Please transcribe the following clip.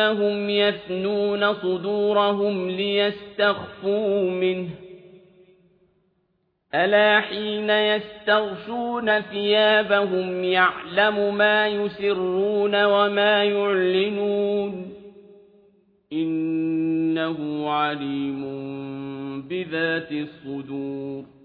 إنهم يثنون صدورهم ليستخفوا منه. ألا حين يستغشون ثيابهم يعلم ما يسرون وما يعلنون. إنه عليم بذات الصدور.